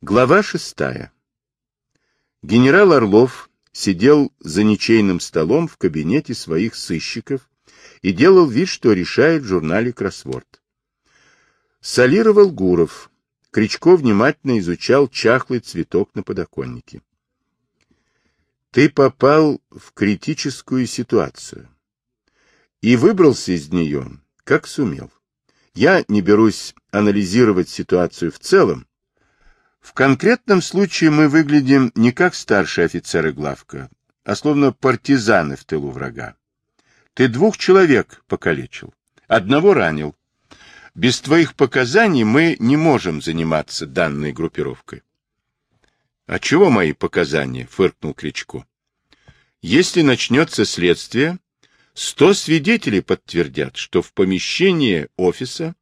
Глава шестая. Генерал Орлов сидел за ничейным столом в кабинете своих сыщиков и делал вид, что решает в журнале кроссворд. Солировал Гуров. Кричко внимательно изучал чахлый цветок на подоконнике. Ты попал в критическую ситуацию и выбрался из нее, как сумел. Я не берусь анализировать ситуацию в целом, в конкретном случае мы выглядим не как старшие офицеры главка, а словно партизаны в тылу врага. Ты двух человек покалечил, одного ранил. Без твоих показаний мы не можем заниматься данной группировкой. — А чего мои показания? — фыркнул Кричко. — Если начнется следствие, сто свидетелей подтвердят, что в помещение офиса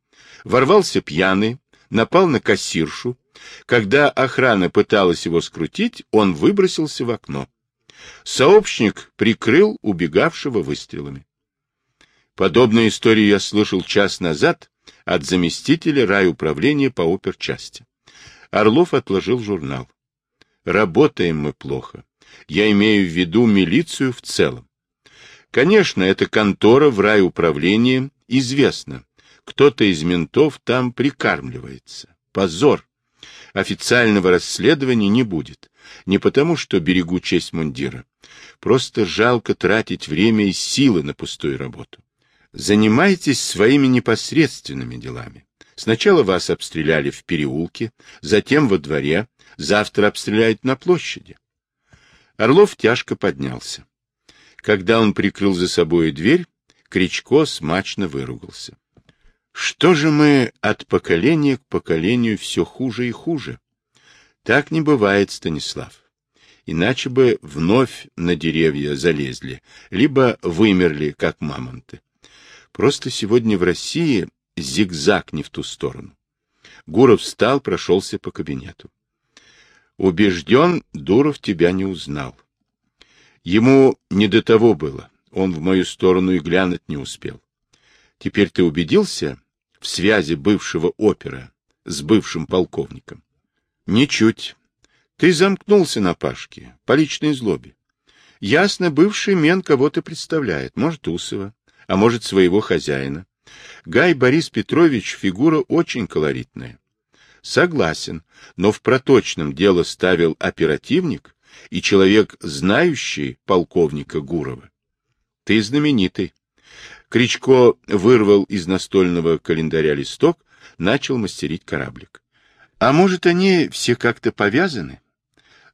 ворвался пьяный, напал на кассиршу, когда охрана пыталась его скрутить, он выбросился в окно. Сообщник прикрыл убегавшего выстрелами. Подобную историю я слышал час назад от заместителя райуправления по оперчасти. Орлов отложил журнал. Работаем мы плохо. Я имею в виду милицию в целом. Конечно, эта контора в райуправлении известна. Кто-то из ментов там прикармливается. Позор официального расследования не будет. Не потому, что берегу честь мундира. Просто жалко тратить время и силы на пустую работу. Занимайтесь своими непосредственными делами. Сначала вас обстреляли в переулке, затем во дворе, завтра обстреляют на площади. Орлов тяжко поднялся. Когда он прикрыл за собой дверь, Кричко смачно выругался. Что же мы от поколения к поколению все хуже и хуже? Так не бывает, Станислав. Иначе бы вновь на деревья залезли, либо вымерли, как мамонты. Просто сегодня в России зигзаг не в ту сторону. Гуров встал, прошелся по кабинету. Убежден, Дуров тебя не узнал. Ему не до того было, он в мою сторону и глянуть не успел. Теперь ты убедился, связи бывшего опера с бывшим полковником? Ничуть. Ты замкнулся на Пашке, по личной злобе. Ясно, бывший мен кого-то представляет, может, Усова, а может, своего хозяина. Гай Борис Петрович фигура очень колоритная. Согласен, но в проточном дело ставил оперативник и человек, знающий полковника Гурова. Ты знаменитый. Кричко вырвал из настольного календаря листок, начал мастерить кораблик. А может, они все как-то повязаны?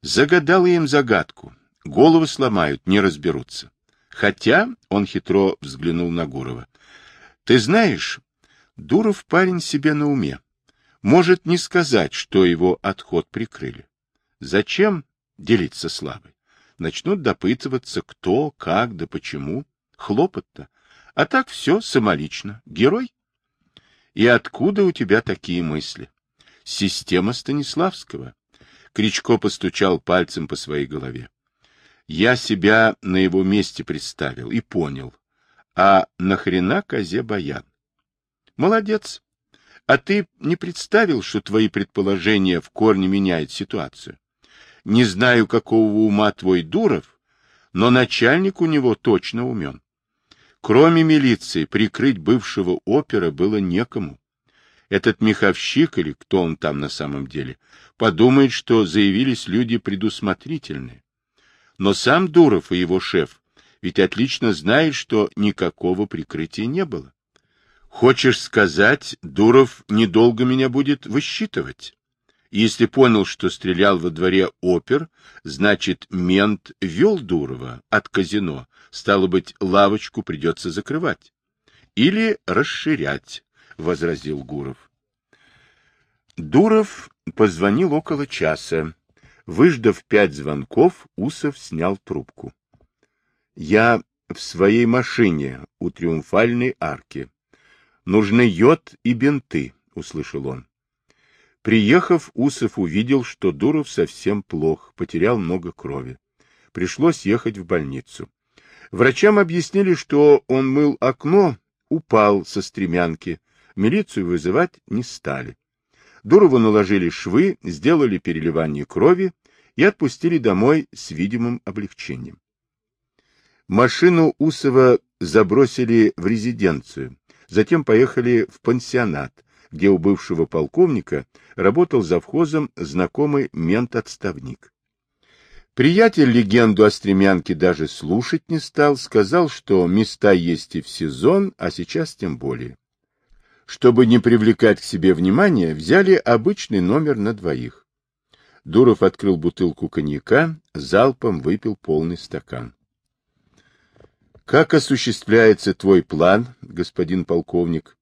Загадал им загадку. Головы сломают, не разберутся. Хотя, он хитро взглянул на Гурова. Ты знаешь, Дуров парень себе на уме. Может не сказать, что его отход прикрыли. Зачем делиться славой? Начнут допытываться, кто, как, да почему. Хлопот-то. А так все самолично. Герой? И откуда у тебя такие мысли? Система Станиславского. Кричко постучал пальцем по своей голове. Я себя на его месте представил и понял. А нахрена козе баян? Молодец. А ты не представил, что твои предположения в корне меняют ситуацию? Не знаю, какого ума твой Дуров, но начальник у него точно умен. Кроме милиции, прикрыть бывшего опера было некому. Этот меховщик, или кто он там на самом деле, подумает, что заявились люди предусмотрительные. Но сам Дуров и его шеф ведь отлично знают, что никакого прикрытия не было. Хочешь сказать, Дуров недолго меня будет высчитывать? Если понял, что стрелял во дворе опер, значит, мент вел Дурова от казино. Стало быть, лавочку придется закрывать. Или расширять, — возразил Гуров. Дуров позвонил около часа. Выждав пять звонков, Усов снял трубку. — Я в своей машине у Триумфальной арки. Нужны йод и бинты, — услышал он. Приехав, Усов увидел, что Дуров совсем плох, потерял много крови. Пришлось ехать в больницу. Врачам объяснили, что он мыл окно, упал со стремянки. Милицию вызывать не стали. Дурову наложили швы, сделали переливание крови и отпустили домой с видимым облегчением. Машину Усова забросили в резиденцию, затем поехали в пансионат, где у бывшего полковника работал завхозом знакомый мент-отставник. Приятель легенду о стремянке даже слушать не стал, сказал, что места есть и в сезон, а сейчас тем более. Чтобы не привлекать к себе внимания, взяли обычный номер на двоих. Дуров открыл бутылку коньяка, залпом выпил полный стакан. — Как осуществляется твой план, господин полковник? —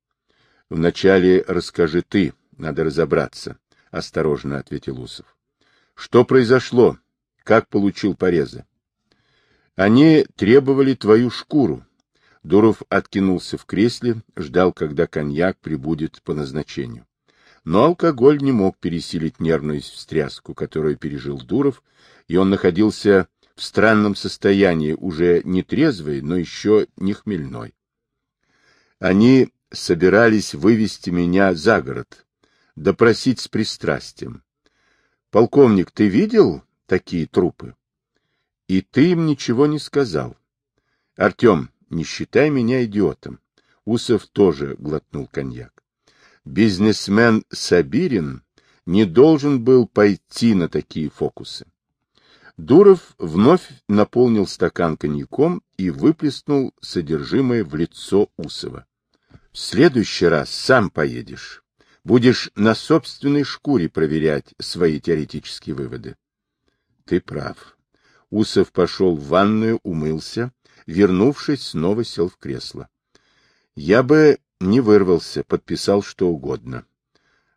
Вначале расскажи ты, надо разобраться, — осторожно ответил Усов. — Что произошло? Как получил порезы? — Они требовали твою шкуру, Дуров откинулся в кресле, ждал, когда коньяк прибудет по назначению. Но алкоголь не мог пересилить нервную встряску, которую пережил Дуров, и он находился в странном состоянии, уже не трезвый, но еще не хмельной. Они собирались вывести меня за город, допросить с пристрастием. Полковник, ты видел такие трупы? И ты им ничего не сказал. Артем, не считай меня идиотом. Усов тоже глотнул коньяк. Бизнесмен Сабирин не должен был пойти на такие фокусы. Дуров вновь наполнил стакан коньяком и выплеснул содержимое в лицо Усова. — В следующий раз сам поедешь. Будешь на собственной шкуре проверять свои теоретические выводы. — Ты прав. Усов пошел в ванную, умылся, Вернувшись, снова сел в кресло. Я бы не вырвался, подписал что угодно.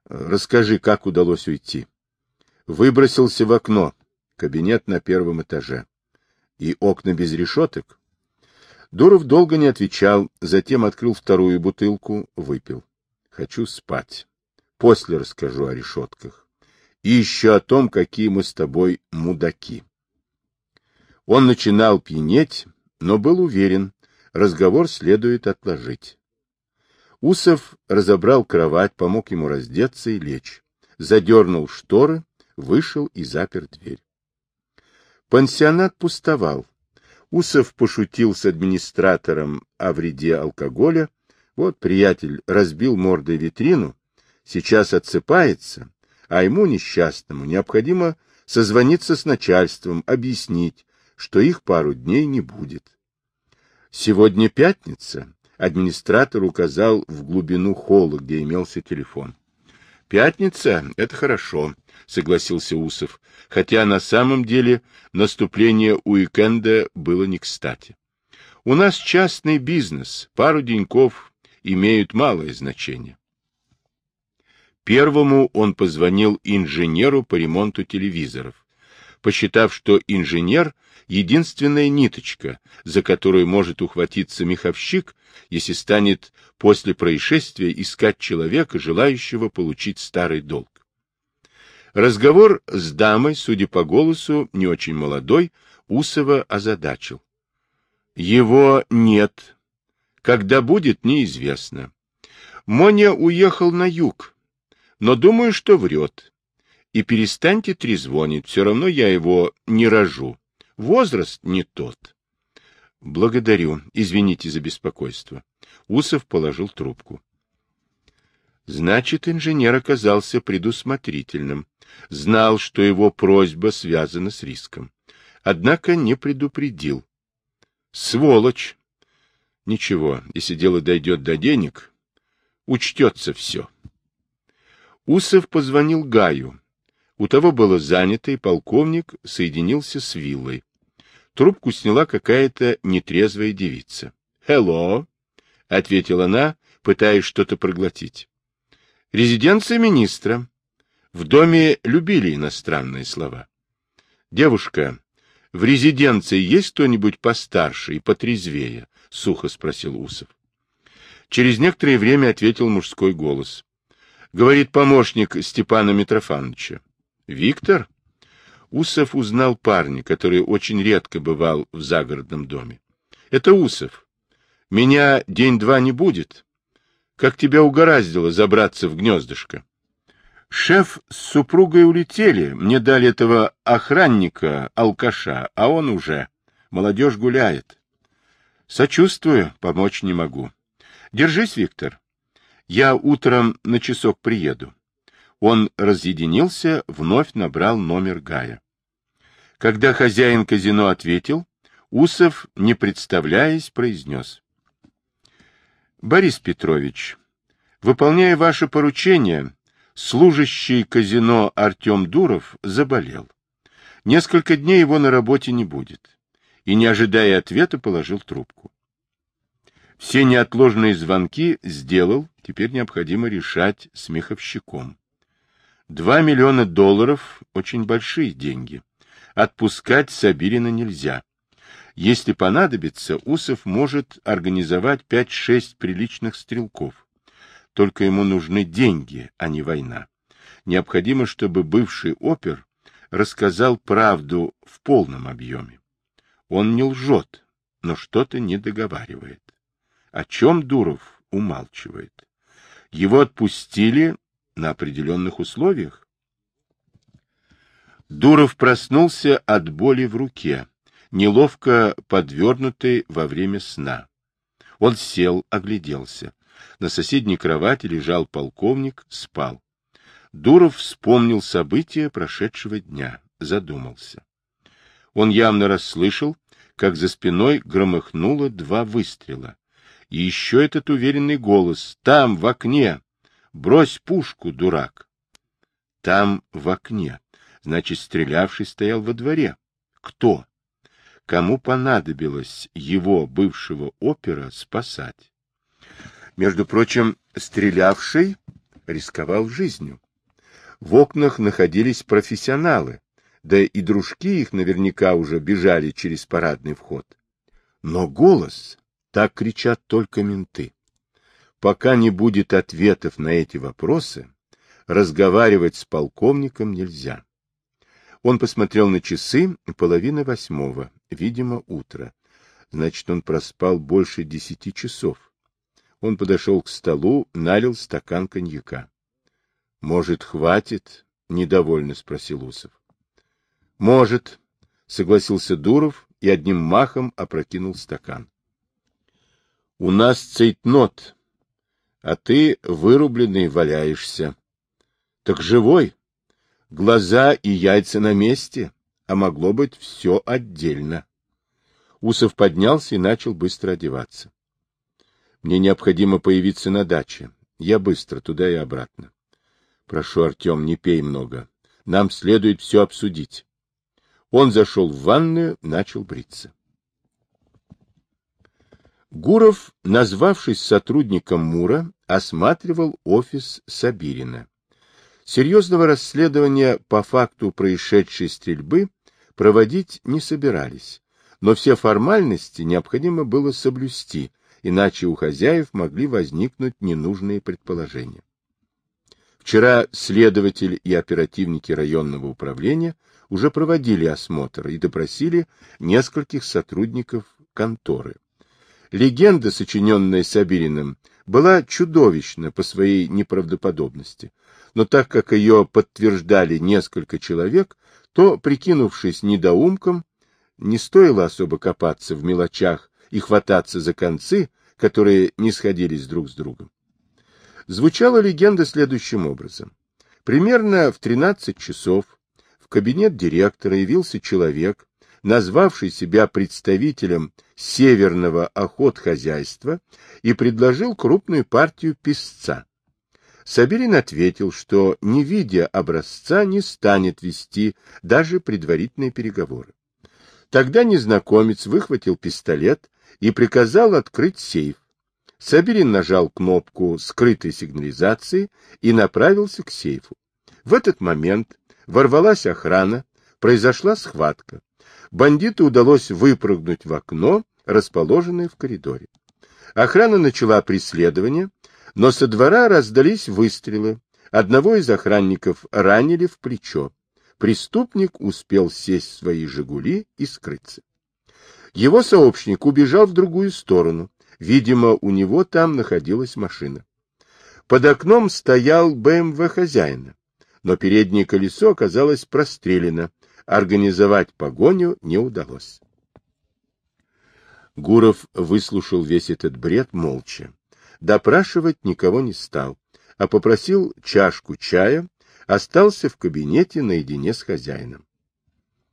Расскажи, как удалось уйти. Выбросился в окно. Кабинет на первом этаже. И окна без решеток. Дуров долго не отвечал, затем открыл вторую бутылку, выпил. Хочу спать. После расскажу о решетках. И еще о том, какие мы с тобой мудаки. Он начинал пьянеть, но был уверен, разговор следует отложить. Усов разобрал кровать, помог ему раздеться и лечь, задернул шторы, вышел и запер дверь. Пансионат пустовал. Усов пошутил с администратором о вреде алкоголя. Вот приятель разбил мордой витрину, сейчас отсыпается, а ему, несчастному, необходимо созвониться с начальством, объяснить, что их пару дней не будет. Сегодня пятница. Администратор указал в глубину холла, где имелся телефон. Пятница — это хорошо, согласился Усов, хотя на самом деле наступление уикенда было не кстати. У нас частный бизнес, пару деньков имеют малое значение. Первому он позвонил инженеру по ремонту телевизоров посчитав, что инженер — единственная ниточка, за которую может ухватиться меховщик, если станет после происшествия искать человека, желающего получить старый долг. Разговор с дамой, судя по голосу, не очень молодой, Усова озадачил. Его нет. Когда будет, неизвестно. Моня уехал на юг, но думаю, что врет и перестаньте трезвонить, все равно я его не рожу. Возраст не тот. Благодарю, извините за беспокойство. Усов положил трубку. Значит, инженер оказался предусмотрительным, знал, что его просьба связана с риском. Однако не предупредил. Сволочь! Ничего, если дело дойдет до денег, учтется все. Усов позвонил Гаю, у того было занято, и полковник соединился с виллой. Трубку сняла какая-то нетрезвая девица. «Хелло!» — ответила она, пытаясь что-то проглотить. «Резиденция министра. В доме любили иностранные слова. Девушка, в резиденции есть кто-нибудь постарше и потрезвее?» — сухо спросил Усов. Через некоторое время ответил мужской голос. Говорит помощник Степана Митрофановича. Виктор? Усов узнал парня, который очень редко бывал в загородном доме. Это Усов. Меня день-два не будет. Как тебя угораздило забраться в гнездышко? Шеф с супругой улетели, мне дали этого охранника, алкаша, а он уже. Молодежь гуляет. Сочувствую, помочь не могу. Держись, Виктор. Я утром на часок приеду. Он разъединился, вновь набрал номер Гая. Когда хозяин казино ответил, Усов, не представляясь, произнес. — Борис Петрович, выполняя ваше поручение, служащий казино Артем Дуров заболел. Несколько дней его на работе не будет. И, не ожидая ответа, положил трубку. Все неотложные звонки сделал, теперь необходимо решать с меховщиком. Два миллиона долларов — очень большие деньги. Отпускать Сабирина нельзя. Если понадобится, Усов может организовать пять-шесть приличных стрелков. Только ему нужны деньги, а не война. Необходимо, чтобы бывший опер рассказал правду в полном объеме. Он не лжет, но что-то не договаривает. О чем Дуров умалчивает? Его отпустили на определенных условиях? Дуров проснулся от боли в руке, неловко подвернутый во время сна. Он сел, огляделся. На соседней кровати лежал полковник, спал. Дуров вспомнил события прошедшего дня, задумался. Он явно расслышал, как за спиной громыхнуло два выстрела. И еще этот уверенный голос «Там, в окне! Брось пушку, дурак!» Там, в окне. Значит, стрелявший стоял во дворе. Кто? Кому понадобилось его, бывшего опера, спасать? Между прочим, стрелявший рисковал жизнью. В окнах находились профессионалы, да и дружки их наверняка уже бежали через парадный вход. Но голос, так кричат только менты. Пока не будет ответов на эти вопросы, разговаривать с полковником нельзя. Он посмотрел на часы, половина восьмого, видимо, утро. Значит, он проспал больше десяти часов. Он подошел к столу, налил стакан коньяка. — Может, хватит? — недовольно спросил Усов. — Может, — согласился Дуров и одним махом опрокинул стакан. — У нас цейтнот, а ты вырубленный валяешься. — Так живой? Глаза и яйца на месте, а могло быть все отдельно. Усов поднялся и начал быстро одеваться. Мне необходимо появиться на даче. Я быстро, туда и обратно. Прошу, Артем, не пей много. Нам следует все обсудить. Он зашел в ванную, начал бриться. Гуров, назвавшись сотрудником МУРа, осматривал офис Сабирина. Серьезного расследования по факту происшедшей стрельбы проводить не собирались, но все формальности необходимо было соблюсти, иначе у хозяев могли возникнуть ненужные предположения. Вчера следователь и оперативники районного управления уже проводили осмотр и допросили нескольких сотрудников конторы. Легенда, сочиненная Сабириным, была чудовищна по своей неправдоподобности, но так как ее подтверждали несколько человек, то, прикинувшись недоумком, не стоило особо копаться в мелочах и хвататься за концы, которые не сходились друг с другом. Звучала легенда следующим образом. Примерно в 13 часов в кабинет директора явился человек, назвавший себя представителем северного охотхозяйства и предложил крупную партию песца. Сабирин ответил, что, не видя образца, не станет вести даже предварительные переговоры. Тогда незнакомец выхватил пистолет и приказал открыть сейф. Сабирин нажал кнопку скрытой сигнализации и направился к сейфу. В этот момент ворвалась охрана, произошла схватка. Бандиту удалось выпрыгнуть в окно, расположенное в коридоре. Охрана начала преследование, но со двора раздались выстрелы. Одного из охранников ранили в плечо. Преступник успел сесть в свои «Жигули» и скрыться. Его сообщник убежал в другую сторону. Видимо, у него там находилась машина. Под окном стоял БМВ хозяина. но переднее колесо оказалось прострелено, организовать погоню не удалось. Гуров выслушал весь этот бред молча. Допрашивать никого не стал, а попросил чашку чая, остался в кабинете наедине с хозяином.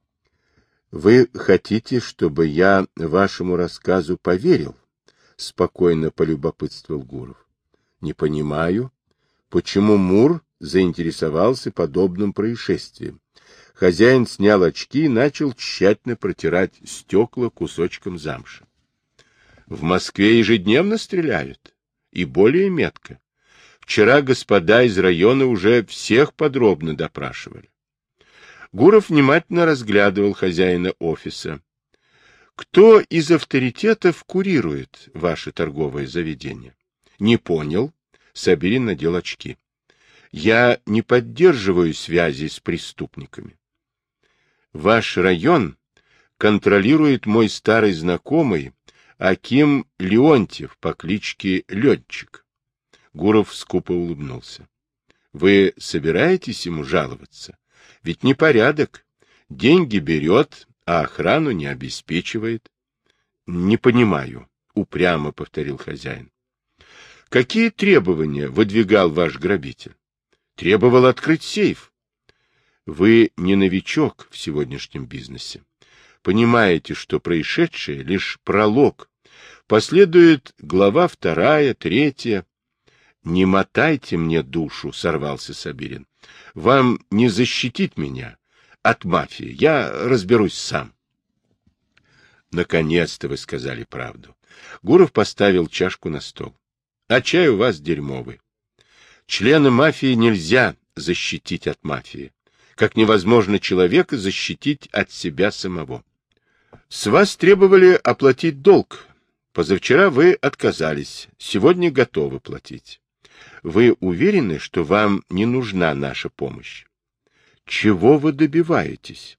— Вы хотите, чтобы я вашему рассказу поверил? — спокойно полюбопытствовал Гуров. — Не понимаю, почему Мур заинтересовался подобным происшествием. Хозяин снял очки и начал тщательно протирать стекла кусочком замши. В Москве ежедневно стреляют. И более метко. Вчера господа из района уже всех подробно допрашивали. Гуров внимательно разглядывал хозяина офиса. Кто из авторитетов курирует ваше торговое заведение? Не понял. Сабирин надел очки. Я не поддерживаю связи с преступниками. Ваш район контролирует мой старый знакомый Аким Леонтьев по кличке Летчик. Гуров скупо улыбнулся. Вы собираетесь ему жаловаться? Ведь непорядок. Деньги берет, а охрану не обеспечивает. Не понимаю, упрямо повторил хозяин. Какие требования выдвигал ваш грабитель? Требовал открыть сейф. Вы не новичок в сегодняшнем бизнесе. Понимаете, что происшедшее лишь пролог Последует глава вторая, третья. «Не мотайте мне душу», — сорвался Сабирин. «Вам не защитить меня от мафии. Я разберусь сам». «Наконец-то вы сказали правду». Гуров поставил чашку на стол. «А чай у вас дерьмовый. Члена мафии нельзя защитить от мафии, как невозможно человека защитить от себя самого. С вас требовали оплатить долг, Позавчера вы отказались, сегодня готовы платить. Вы уверены, что вам не нужна наша помощь? Чего вы добиваетесь?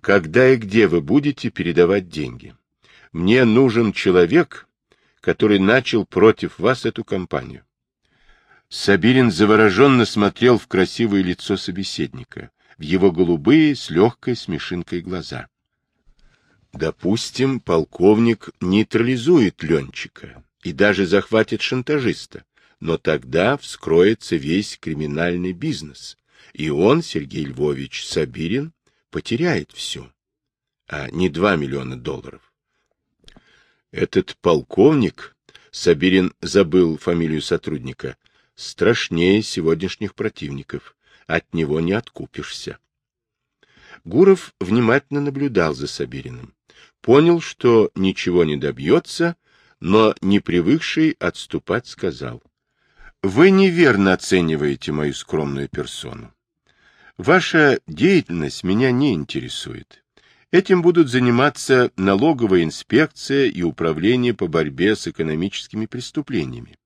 Когда и где вы будете передавать деньги? Мне нужен человек, который начал против вас эту кампанию. Сабирин завороженно смотрел в красивое лицо собеседника, в его голубые с легкой смешинкой глаза. Допустим, полковник нейтрализует Ленчика и даже захватит шантажиста, но тогда вскроется весь криминальный бизнес, и он, Сергей Львович Сабирин, потеряет все, а не два миллиона долларов. Этот полковник, Сабирин забыл фамилию сотрудника, страшнее сегодняшних противников, от него не откупишься. Гуров внимательно наблюдал за Сабириным понял, что ничего не добьется, но, не привыкший отступать, сказал. — Вы неверно оцениваете мою скромную персону. Ваша деятельность меня не интересует. Этим будут заниматься налоговая инспекция и управление по борьбе с экономическими преступлениями.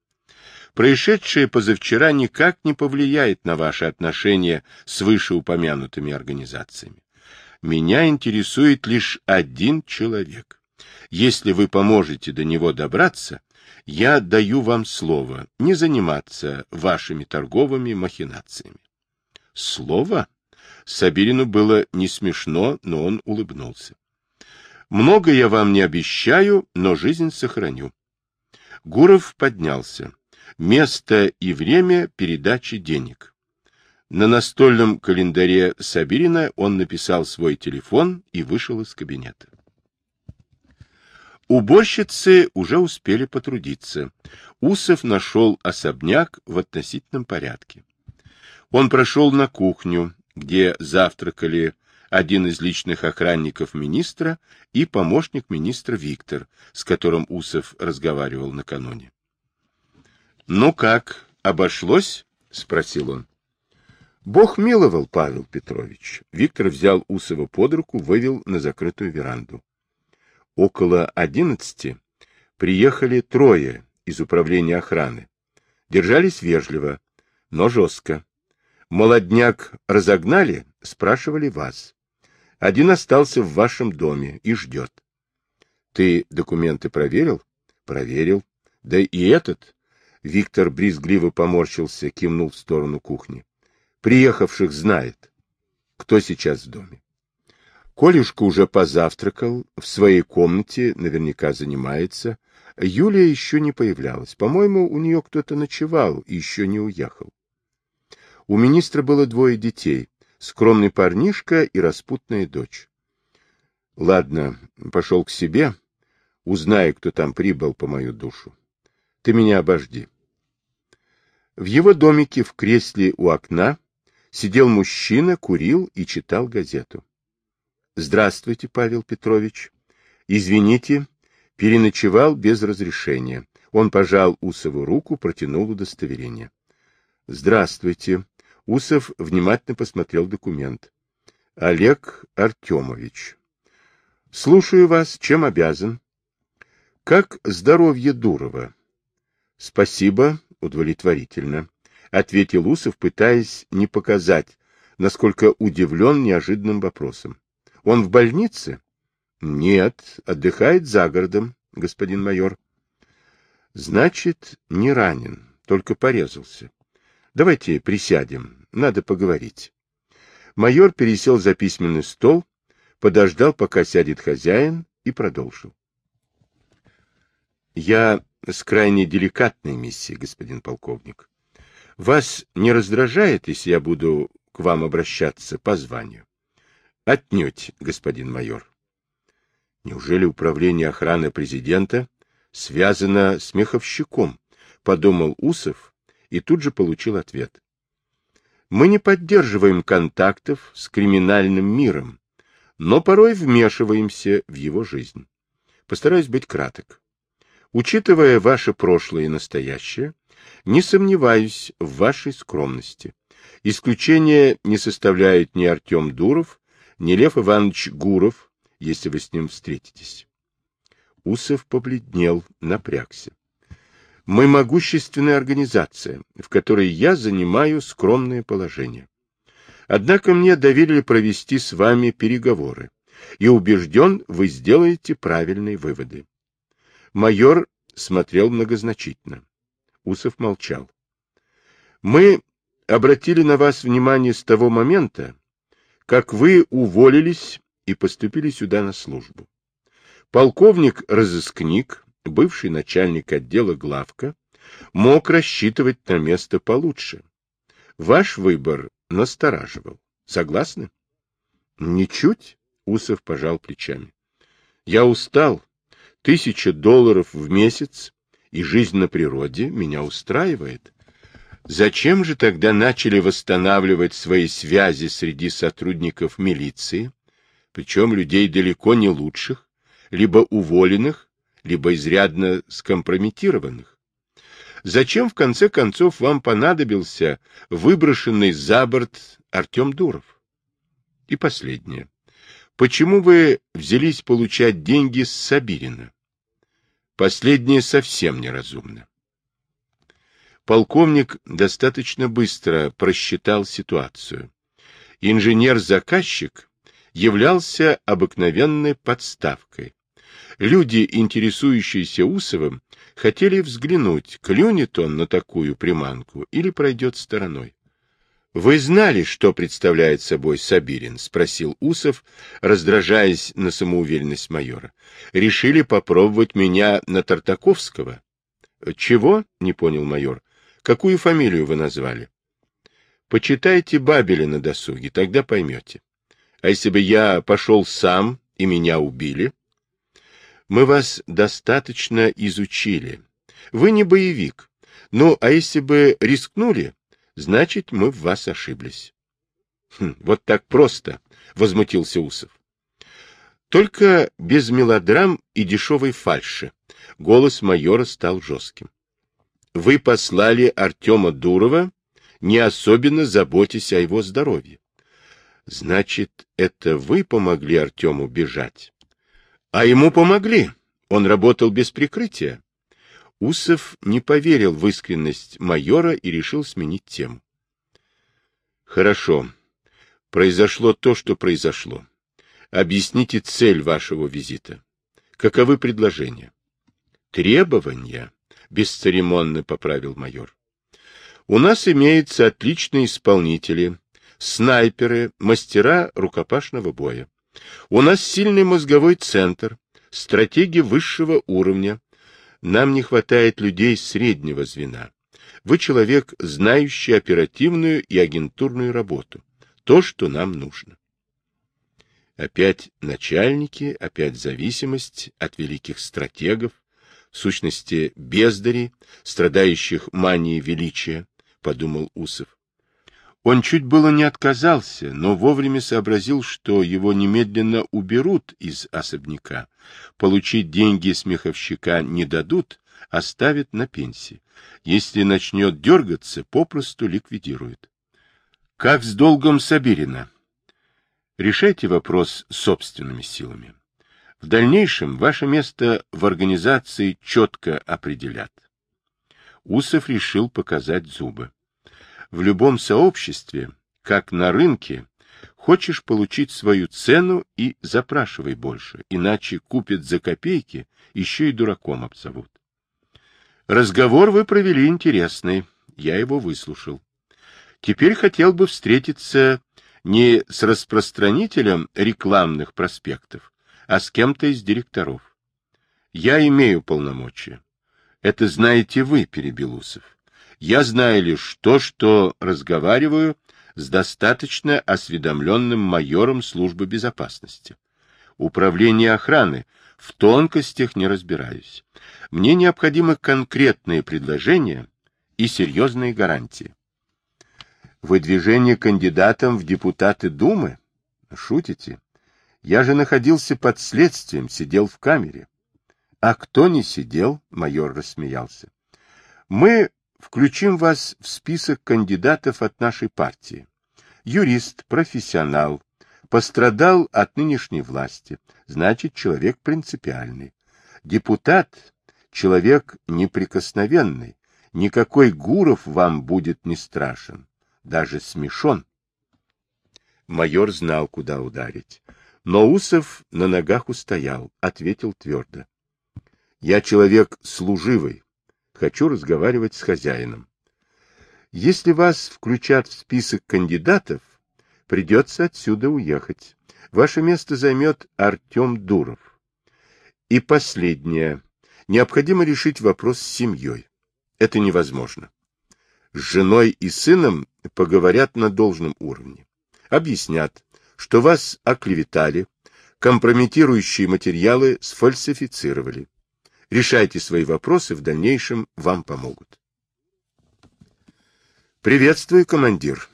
Происшедшее позавчера никак не повлияет на ваши отношения с вышеупомянутыми организациями. Меня интересует лишь один человек. Если вы поможете до него добраться, я даю вам слово не заниматься вашими торговыми махинациями. Слово? Сабирину было не смешно, но он улыбнулся. Много я вам не обещаю, но жизнь сохраню. Гуров поднялся. Место и время передачи денег. На настольном календаре Сабирина он написал свой телефон и вышел из кабинета. Уборщицы уже успели потрудиться. Усов нашел особняк в относительном порядке. Он прошел на кухню, где завтракали один из личных охранников министра и помощник министра Виктор, с которым Усов разговаривал накануне. — Ну как, обошлось? — спросил он. Бог миловал, Павел Петрович. Виктор взял Усова под руку, вывел на закрытую веранду. Около одиннадцати приехали трое из управления охраны. Держались вежливо, но жестко. Молодняк разогнали, спрашивали вас. Один остался в вашем доме и ждет. Ты документы проверил? Проверил. Да и этот. Виктор брезгливо поморщился, кивнул в сторону кухни приехавших знает? Кто сейчас в доме? Колюшка уже позавтракал, в своей комнате наверняка занимается. Юлия еще не появлялась. По-моему, у нее кто-то ночевал и еще не уехал. У министра было двое детей, скромный парнишка и распутная дочь. Ладно, пошел к себе, узнаю, кто там прибыл по мою душу. Ты меня обожди. В его домике в кресле у окна сидел мужчина, курил и читал газету. Здравствуйте, Павел Петрович. Извините, переночевал без разрешения. Он пожал Усову руку, протянул удостоверение. Здравствуйте. Усов внимательно посмотрел документ. Олег Артемович. Слушаю вас. Чем обязан? Как здоровье Дурова? Спасибо, удовлетворительно, ответил Усов, пытаясь не показать, насколько удивлен неожиданным вопросом. Он в больнице? Нет, отдыхает за городом, господин майор. Значит, не ранен, только порезался. Давайте присядем, надо поговорить. Майор пересел за письменный стол, подождал, пока сядет хозяин, и продолжил. Я с крайне деликатной миссией, господин полковник. Вас не раздражает, если я буду к вам обращаться по званию? Отнюдь, господин майор. Неужели управление охраны президента связано с меховщиком? Подумал Усов и тут же получил ответ. Мы не поддерживаем контактов с криминальным миром, но порой вмешиваемся в его жизнь. Постараюсь быть краток. Учитывая ваше прошлое и настоящее, не сомневаюсь в вашей скромности. Исключение не составляют ни Артем Дуров, ни Лев Иванович Гуров, если вы с ним встретитесь. Усов побледнел, напрягся. Мы могущественная организация, в которой я занимаю скромное положение. Однако мне доверили провести с вами переговоры, и убежден, вы сделаете правильные выводы. Майор смотрел многозначительно. Усов молчал. Мы обратили на вас внимание с того момента, как вы уволились и поступили сюда на службу. Полковник-разыскник, бывший начальник отдела главка, мог рассчитывать на место получше. Ваш выбор настораживал. Согласны? Ничуть, Усов пожал плечами. Я устал. Тысяча долларов в месяц и жизнь на природе меня устраивает. Зачем же тогда начали восстанавливать свои связи среди сотрудников милиции, причем людей далеко не лучших, либо уволенных, либо изрядно скомпрометированных? Зачем, в конце концов, вам понадобился выброшенный за борт Артем Дуров? И последнее. Почему вы взялись получать деньги с Сабирина? Последнее совсем неразумно. Полковник достаточно быстро просчитал ситуацию. Инженер-заказчик являлся обыкновенной подставкой. Люди, интересующиеся Усовым, хотели взглянуть, клюнет он на такую приманку или пройдет стороной. — Вы знали, что представляет собой Сабирин? — спросил Усов, раздражаясь на самоуверенность майора. — Решили попробовать меня на Тартаковского? — Чего? — не понял майор. Какую фамилию вы назвали? Почитайте Бабеля на досуге, тогда поймете. А если бы я пошел сам и меня убили? Мы вас достаточно изучили. Вы не боевик. Ну, а если бы рискнули, значит, мы в вас ошиблись. Хм, вот так просто, — возмутился Усов. Только без мелодрам и дешевой фальши. Голос майора стал жестким вы послали Артема Дурова, не особенно заботясь о его здоровье. Значит, это вы помогли Артему бежать? А ему помогли. Он работал без прикрытия. Усов не поверил в искренность майора и решил сменить тему. Хорошо. Произошло то, что произошло. Объясните цель вашего визита. Каковы предложения? Требования бесцеремонно поправил майор. У нас имеются отличные исполнители, снайперы, мастера рукопашного боя. У нас сильный мозговой центр, стратеги высшего уровня. Нам не хватает людей среднего звена. Вы человек, знающий оперативную и агентурную работу. То, что нам нужно. Опять начальники, опять зависимость от великих стратегов, в сущности бездари, страдающих манией величия, подумал Усов. Он чуть было не отказался, но вовремя сообразил, что его немедленно уберут из особняка. Получить деньги смеховщика не дадут, оставят на пенсии. Если начнет дергаться, попросту ликвидируют. Как с долгом Сабирина? Решайте вопрос собственными силами. В дальнейшем ваше место в организации четко определят. Усов решил показать зубы. В любом сообществе, как на рынке, хочешь получить свою цену и запрашивай больше, иначе купят за копейки, еще и дураком обзовут. Разговор вы провели интересный, я его выслушал. Теперь хотел бы встретиться не с распространителем рекламных проспектов, а с кем-то из директоров. Я имею полномочия. Это знаете вы, перебил Усов. Я знаю лишь то, что разговариваю с достаточно осведомленным майором службы безопасности. Управление охраны в тонкостях не разбираюсь. Мне необходимы конкретные предложения и серьезные гарантии. Выдвижение кандидатом в депутаты Думы? Шутите? Я же находился под следствием, сидел в камере. А кто не сидел? Майор рассмеялся. Мы включим вас в список кандидатов от нашей партии. Юрист, профессионал, пострадал от нынешней власти, значит, человек принципиальный. Депутат — человек неприкосновенный, никакой Гуров вам будет не страшен, даже смешон. Майор знал, куда ударить. Но Усов на ногах устоял, ответил твердо. — Я человек служивый, Хочу разговаривать с хозяином. Если вас включат в список кандидатов, придется отсюда уехать. Ваше место займет Артем Дуров. И последнее. Необходимо решить вопрос с семьей. Это невозможно. С женой и сыном поговорят на должном уровне. Объяснят, что вас оклеветали, компрометирующие материалы сфальсифицировали. Решайте свои вопросы, в дальнейшем вам помогут. Приветствую, командир.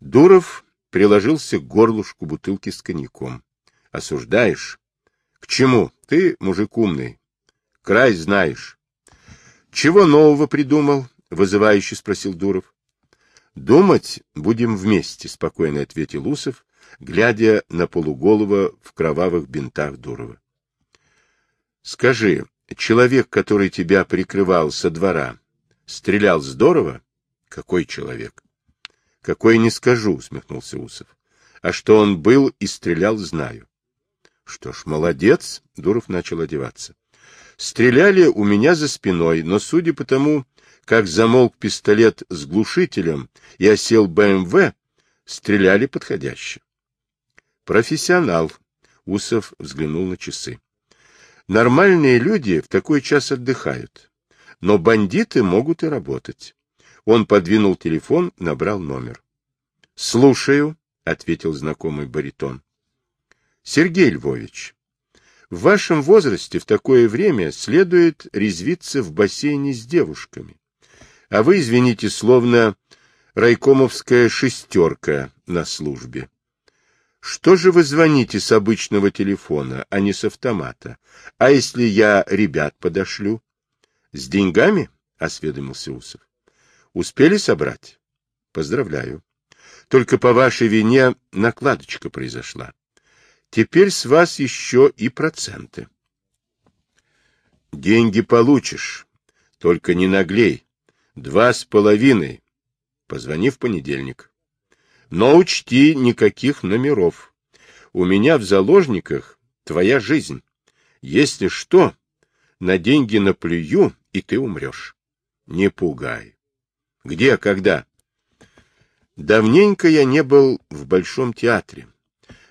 Дуров приложился к горлышку бутылки с коньяком. Осуждаешь? К чему? Ты мужик умный. Край знаешь. Чего нового придумал? Вызывающе спросил Дуров. Думать будем вместе, спокойно ответил Усов, глядя на полуголого в кровавых бинтах Дурова. Скажи, человек, который тебя прикрывал со двора, стрелял здорово? Какой человек? Какой не скажу, усмехнулся Усов. А что он был и стрелял, знаю. Что ж, молодец, Дуров начал одеваться. Стреляли у меня за спиной, но судя по тому, как замолк пистолет с глушителем и осел БМВ, стреляли подходяще. Профессионал. Усов взглянул на часы. Нормальные люди в такой час отдыхают, но бандиты могут и работать. Он подвинул телефон, набрал номер. — Слушаю, — ответил знакомый баритон. — Сергей Львович, в вашем возрасте в такое время следует резвиться в бассейне с девушками. А вы, извините, словно райкомовская шестерка на службе. Что же вы звоните с обычного телефона, а не с автомата? А если я ребят подошлю? — С деньгами? — осведомился Усов. — Успели собрать? — Поздравляю. Только по вашей вине накладочка произошла. Теперь с вас еще и проценты. — Деньги получишь, только не наглей. Два с половиной. Позвони в понедельник. Но учти, никаких номеров. У меня в заложниках твоя жизнь. Если что, на деньги наплюю, и ты умрешь. Не пугай. Где, когда? Давненько я не был в Большом театре.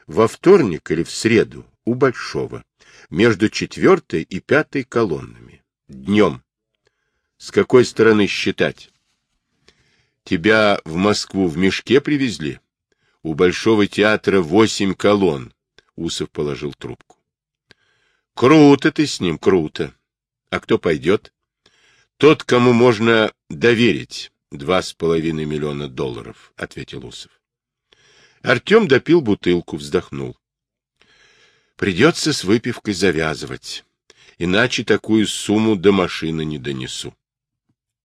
Во вторник или в среду у Большого, между четвертой и пятой колоннами. Днем. С какой стороны считать? Тебя в Москву в мешке привезли? У Большого театра восемь колонн. Усов положил трубку. Круто ты с ним, круто. А кто пойдет? Тот, кому можно доверить два с половиной миллиона долларов, ответил Усов. Артем допил бутылку, вздохнул. Придется с выпивкой завязывать, иначе такую сумму до машины не донесу.